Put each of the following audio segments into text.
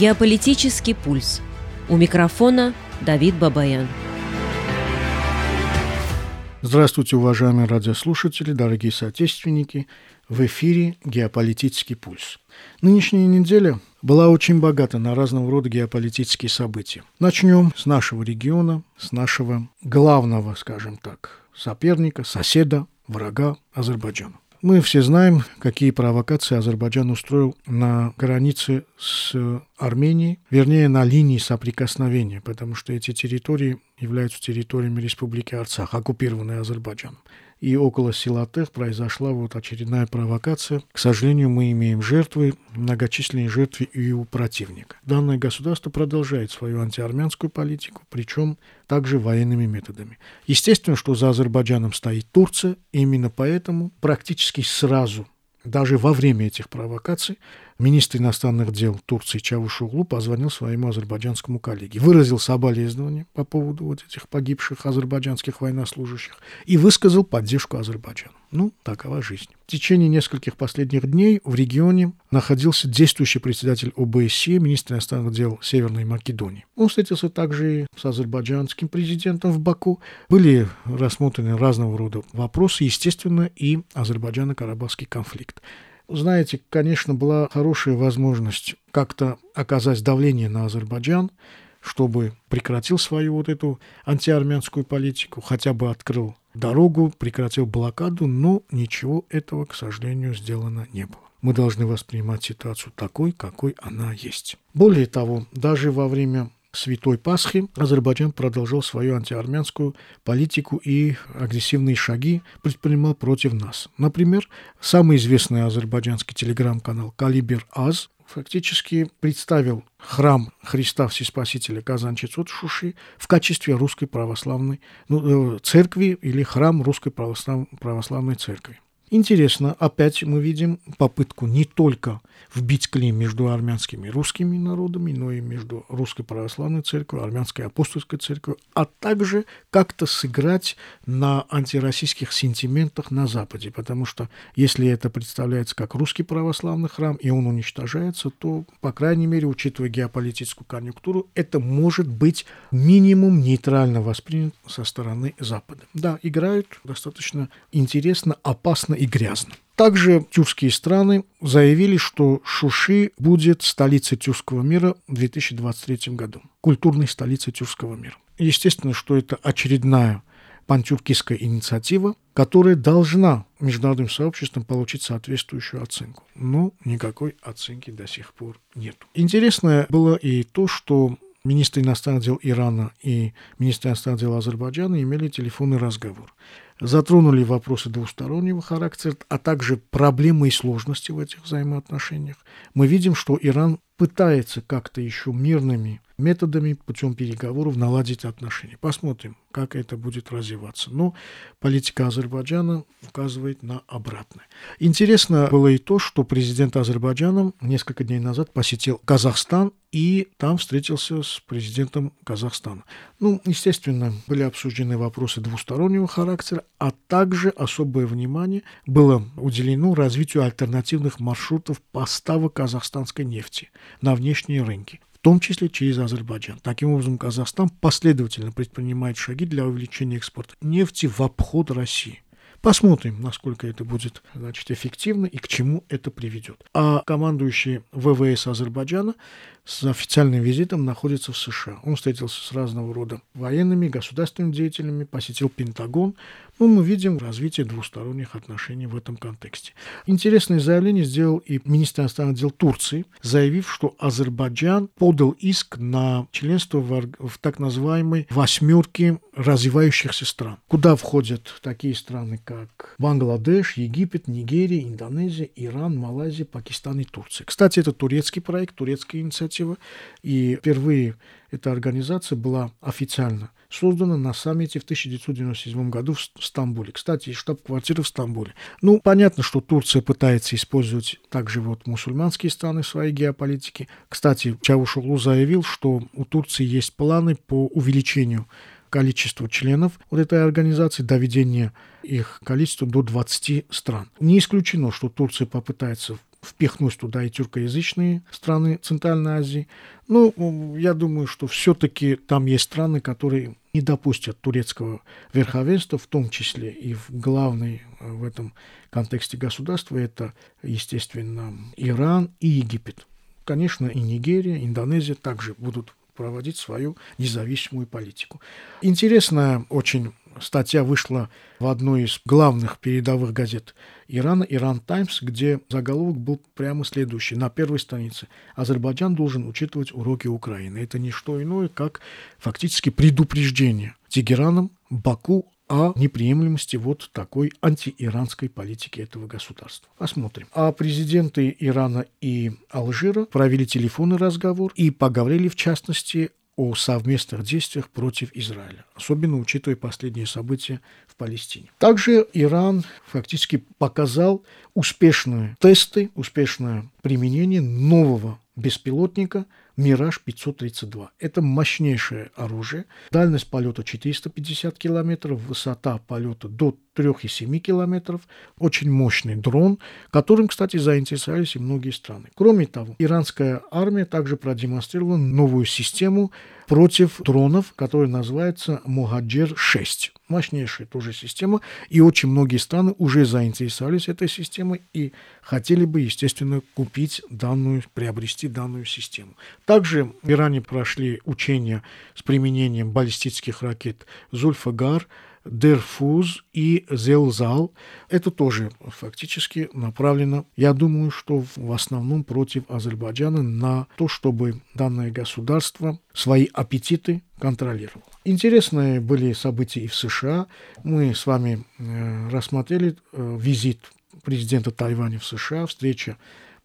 Геополитический пульс. У микрофона Давид Бабаян. Здравствуйте, уважаемые радиослушатели, дорогие соотечественники. В эфире «Геополитический пульс». Нынешняя неделя была очень богата на разного рода геополитические события. Начнем с нашего региона, с нашего главного, скажем так, соперника, соседа, врага Азербайджана. Мы все знаем, какие провокации Азербайджан устроил на границе с Арменией, вернее, на линии соприкосновения, потому что эти территории являются территориями Республики Арцах, оккупированной Азербайджаном и около села Тех произошла вот очередная провокация. К сожалению, мы имеем жертвы, многочисленные жертвы и у противника. Данное государство продолжает свою антиармянскую политику, причем также военными методами. Естественно, что за Азербайджаном стоит Турция, и именно поэтому практически сразу даже во время этих провокаций министр иностранных дел Турции Чавушоглу позвонил своему азербайджанскому коллеге, выразил соболезнования по поводу вот этих погибших азербайджанских военнослужащих и высказал поддержку Азербайджану. Ну, такова жизнь. В течение нескольких последних дней в регионе находился действующий председатель ОБСЕ, министр иностранных дел Северной Македонии. Он встретился также с азербайджанским президентом в Баку. Были рассмотрены разного рода вопросы, естественно, и азербайджано-карабахский конфликт. Знаете, конечно, была хорошая возможность как-то оказать давление на Азербайджан, чтобы прекратил свою вот эту антиармянскую политику, хотя бы открыл дорогу, прекратил блокаду, но ничего этого, к сожалению, сделано не было. Мы должны воспринимать ситуацию такой, какой она есть. Более того, даже во время Святой Пасхи Азербайджан продолжал свою антиармянскую политику и агрессивные шаги предпринимал против нас. Например, самый известный азербайджанский телеграм-канал «Калибер Аз» фактически представил храм Христа Всеспасителя Казанчицот Шуши в качестве русской православной ну, э, церкви или храм русской православ, православной церкви. Интересно, опять мы видим попытку не только вбить клин между армянскими и русскими народами, но и между русской православной церковью, армянской апостольской церковью, а также как-то сыграть на антироссийских сентиментах на Западе, потому что если это представляется как русский православный храм, и он уничтожается, то, по крайней мере, учитывая геополитическую конъюнктуру, это может быть минимум нейтрально воспринято со стороны Запада. Да, играют достаточно интересно, опасно и грязно. Также тюркские страны заявили, что Шуши будет столицей тюркского мира в 2023 году, культурной столицей тюркского мира. Естественно, что это очередная пантюркистская инициатива, которая должна международным сообществом получить соответствующую оценку. Но никакой оценки до сих пор нет. Интересно было и то, что министр иностранных дел Ирана и министр иностранных дел Азербайджана имели телефонный разговор затронули вопросы двустороннего характера, а также проблемы и сложности в этих взаимоотношениях. Мы видим, что Иран пытается как-то еще мирными методами, путем переговоров наладить отношения. Посмотрим, как это будет развиваться. Но политика Азербайджана указывает на обратное. Интересно было и то, что президент Азербайджана несколько дней назад посетил Казахстан и там встретился с президентом Казахстана. Ну, естественно, были обсуждены вопросы двустороннего характера, а также особое внимание было уделено развитию альтернативных маршрутов поставок казахстанской нефти на внешние рынки в том числе через Азербайджан. Таким образом, Казахстан последовательно предпринимает шаги для увеличения экспорта нефти в обход России. Посмотрим, насколько это будет значит, эффективно и к чему это приведет. А командующий ВВС Азербайджана с официальным визитом находится в США. Он встретился с разного рода военными, государственными деятелями, посетил Пентагон. Ну, мы видим развитие двусторонних отношений в этом контексте. Интересное заявление сделал и министр иностранных дел Турции, заявив, что Азербайджан подал иск на членство в, в так называемой восьмерке развивающихся стран, куда входят такие страны, как Бангладеш, Египет, Нигерия, Индонезия, Иран, Малайзия, Пакистан и Турция. Кстати, это турецкий проект, турецкая инициатива, и впервые эта организация была официально создана на саммите в 1997 году в Стамбуле. Кстати, штаб-квартира в Стамбуле. Ну, понятно, что Турция пытается использовать также вот мусульманские страны в своей геополитике. Кстати, Чавушоглу заявил, что у Турции есть планы по увеличению количество членов вот этой организации, доведение их количества до 20 стран. Не исключено, что Турция попытается впихнуть туда и тюркоязычные страны Центральной Азии. Ну, я думаю, что все-таки там есть страны, которые не допустят турецкого верховенства, в том числе и в главной э, в этом контексте государства, это, естественно, Иран и Египет. Конечно, и Нигерия, Индонезия также будут проводить свою независимую политику. Интересная очень статья вышла в одной из главных передовых газет Ирана, Иран Таймс, где заголовок был прямо следующий. На первой странице. Азербайджан должен учитывать уроки Украины. Это не что иное, как фактически предупреждение Тегераном, Баку о неприемлемости вот такой антииранской политики этого государства. Посмотрим. А президенты Ирана и Алжира провели телефонный разговор и поговорили, в частности, о совместных действиях против Израиля, особенно учитывая последние события в Палестине. Также Иран фактически показал успешные тесты, успешное применение нового беспилотника «Мираж-532». Это мощнейшее оружие. Дальность полета 450 километров, высота полета до 3,7 километров. Очень мощный дрон, которым, кстати, заинтересовались и многие страны. Кроме того, иранская армия также продемонстрировала новую систему против дронов, которая называется «Мугаджир-6». Мощнейшая тоже система, и очень многие страны уже заинтересовались этой системой и хотели бы, естественно, купить данную, приобрести данную систему. Также в Иране прошли учения с применением баллистических ракет «Зульфагар», Дерфуз и Зелзал. Это тоже фактически направлено, я думаю, что в основном против Азербайджана на то, чтобы данное государство свои аппетиты контролировало. Интересные были события и в США. Мы с вами э, рассмотрели э, визит президента Тайваня в США, встреча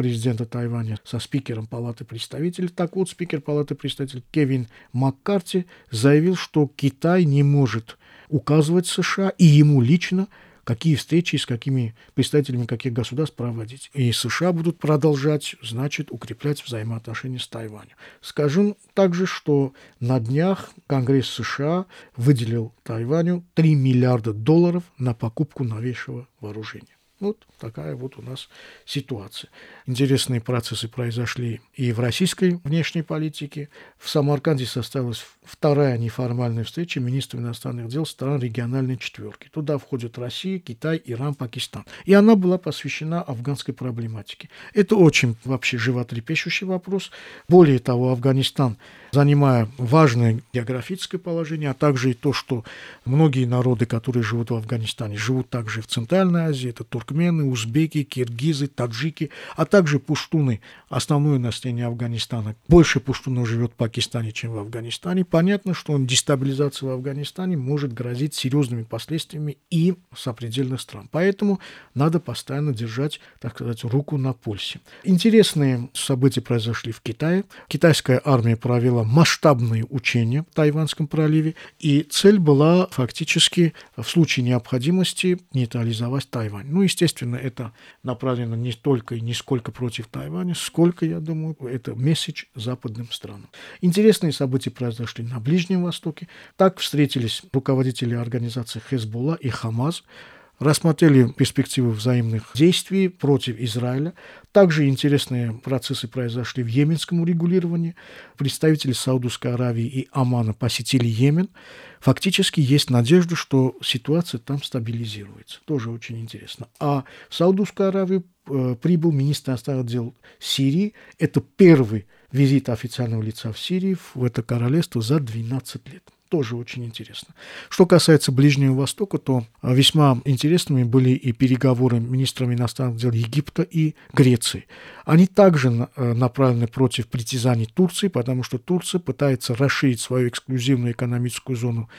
президента Тайваня со спикером Палаты представителей. Так вот, спикер Палаты представителей Кевин Маккарти заявил, что Китай не может указывать США и ему лично, какие встречи с какими представителями каких государств проводить. И США будут продолжать, значит, укреплять взаимоотношения с Тайванем. Скажем также, что на днях Конгресс США выделил Тайваню 3 миллиарда долларов на покупку новейшего вооружения. Вот такая вот у нас ситуация. Интересные процессы произошли и в российской внешней политике. В Самарканде состоялась вторая неформальная встреча министров иностранных дел стран региональной четверки. Туда входят Россия, Китай, Иран, Пакистан. И она была посвящена афганской проблематике. Это очень вообще животрепещущий вопрос. Более того, Афганистан занимая важное географическое положение, а также и то, что многие народы, которые живут в Афганистане, живут также в Центральной Азии, это туркмены, узбеки, киргизы, таджики, а также пуштуны, основное население Афганистана. Больше пуштунов живет в Пакистане, чем в Афганистане. Понятно, что дестабилизация в Афганистане может грозить серьезными последствиями и с определенных стран. Поэтому надо постоянно держать, так сказать, руку на пульсе. Интересные события произошли в Китае. Китайская армия провела провела масштабные учения в Тайванском проливе, и цель была фактически в случае необходимости нейтрализовать Тайвань. Ну, естественно, это направлено не только и не сколько против Тайваня, сколько, я думаю, это месседж западным странам. Интересные события произошли на Ближнем Востоке. Так встретились руководители организаций Хезболла и Хамаз, рассмотрели перспективы взаимных действий против Израиля. Также интересные процессы произошли в йеменском урегулировании. Представители Саудовской Аравии и Омана посетили Йемен. Фактически есть надежда, что ситуация там стабилизируется. Тоже очень интересно. А в Саудовскую Аравию э, прибыл министр иностранных дел Сирии. Это первый визит официального лица в Сирии в это королевство за 12 лет тоже очень интересно. Что касается Ближнего Востока, то а, весьма интересными были и переговоры министрами иностранных дел Египта и Греции. Они также э, направлены против притязаний Турции, потому что Турция пытается расширить свою эксклюзивную экономическую зону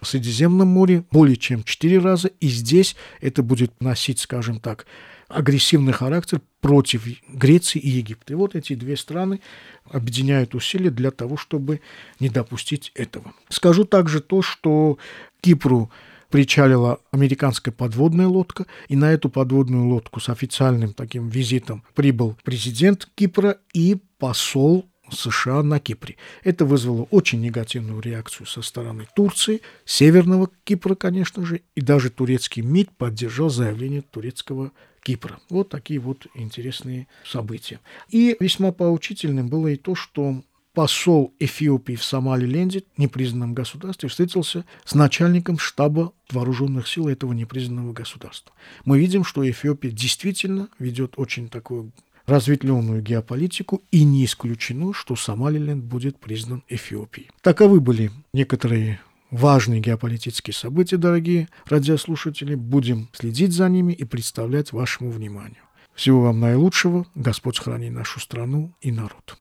в Средиземном море более чем 4 раза, и здесь это будет носить, скажем так, агрессивный характер против Греции и Египта. И вот эти две страны объединяют усилия для того, чтобы не допустить этого. Скажу также то, что Кипру причалила американская подводная лодка, и на эту подводную лодку с официальным таким визитом прибыл президент Кипра и посол США на Кипре. Это вызвало очень негативную реакцию со стороны Турции, Северного Кипра, конечно же, и даже турецкий МИД поддержал заявление турецкого Кипра. Вот такие вот интересные события. И весьма поучительным было и то, что посол Эфиопии в Сомалиленде, непризнанном государстве, встретился с начальником штаба вооруженных сил этого непризнанного государства. Мы видим, что Эфиопия действительно ведет очень такую разветвленную геополитику, и не исключено, что Сомалиленд будет признан Эфиопией. Таковы были некоторые важные геополитические события, дорогие радиослушатели. Будем следить за ними и представлять вашему вниманию. Всего вам наилучшего. Господь храни нашу страну и народ.